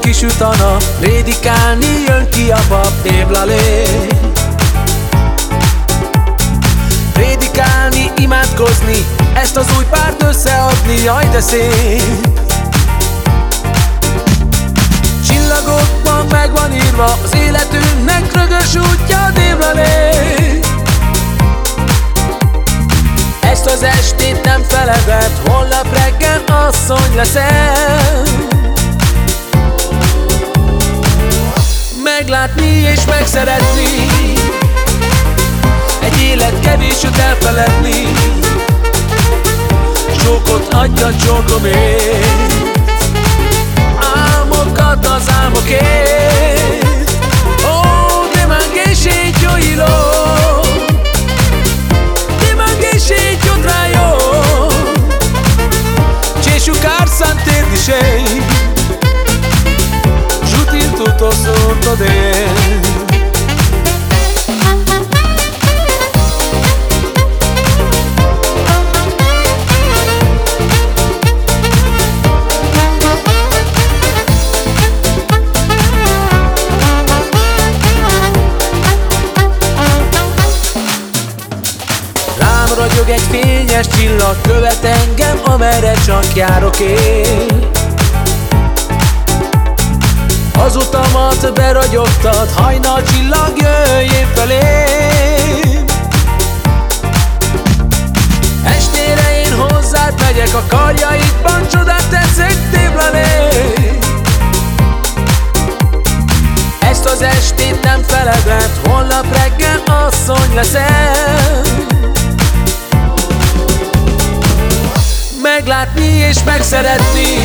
kisüt a nap Prédikálni jön ki a pap Évlalé Prédikálni, imádkozni Ezt az új párt összeadni Jaj de szép. Csillagokban meg van írva Az életünknek rögös útja Évlalé Ezt az estét nem feledett Holnap reggel asszony leszel és megszeretni. Egy élet kevés jut elfeledni. Csókot adja csókomért. Álmokat az álmokért. Ó, de mangesé gioilo De mangesé giotraio Cesciu carsan te disei tutto sotto Ragyog egy fényes csillag Követ engem, amerre csak járok én. Az utamat beragyogtad, hajnal csillag jöjjél felé Estére én hozzád megyek, a karjaidban csodát teszek tévlelé Ezt az estét nem feledett, holnap reggel asszony leszel Meglátni és megszeretni.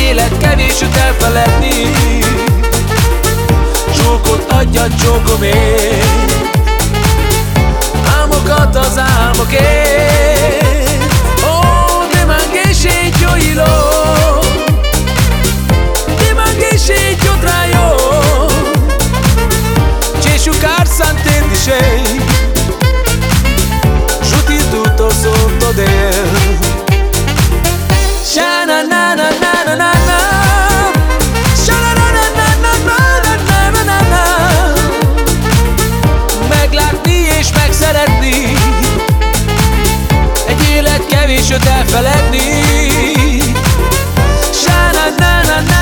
Élet kevés jut elfeledni. Csókot adja csókomért. Álmokat az álmokért nehéz őt elfeledni. Sá-na-na-na-na